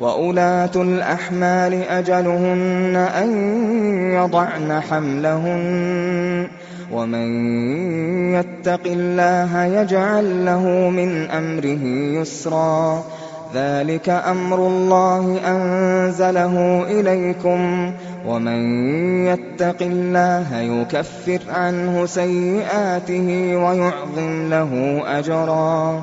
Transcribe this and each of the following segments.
وأولاة الأحمال أجلهن أن يضعن حملهن ومن يتق الله يجعل له من أمره يسرا ذلك أمر الله أنزله إليكم ومن يتق الله يكفر عنه سيئاته ويعظم له أجرا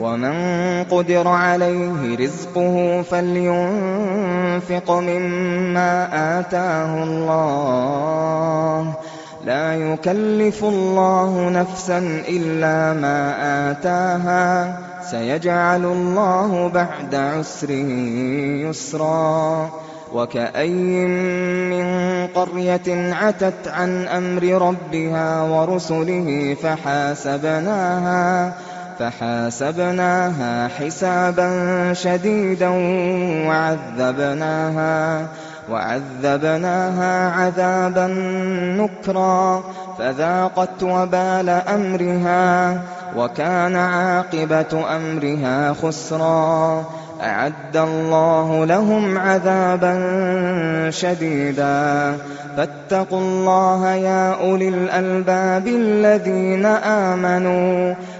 ومن قدر عليه رزقه فلينفق مما آتاه الله. لا يكلف الله نفسا إلا ما آتاها. سيجعل الله بعد عسر يسرا. وكأي من قرية عتت عن أمر ربها ورسله فحاسبناها. فحاسبناها حسابا شديدا وعذبناها وعذبناها عذابا نكرا فذاقت وبال أمرها وكان عاقبة أمرها خسرا. أعد الله لهم عذابا شديدا. فاتقوا الله يا أولي الألباب الذين آمنوا.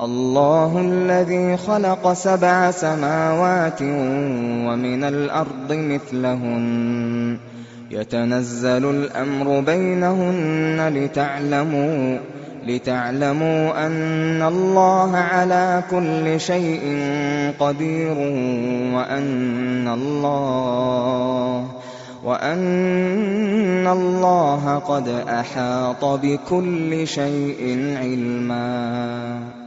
اللَّهُ الَّذِي خَلَقَ سَبْعَ سَمَاوَاتٍ وَمِنَ الْأَرْضِ مِثْلَهُنَّ. يَتَنَزَّلُ الْأَمْرُ بَيْنَهُنَّ لِتَعْلَمُوا لِتَعْلَمُوا أَنَّ اللَّهَ عَلَىٰ كُلِّ شَيْءٍ قَدِيرٌ وَأَنَّ اللَّهَ وَأَنَّ اللَّهَ قَدْ أَحَاطَ بِكُلِّ شَيْءٍ عِلْمًا.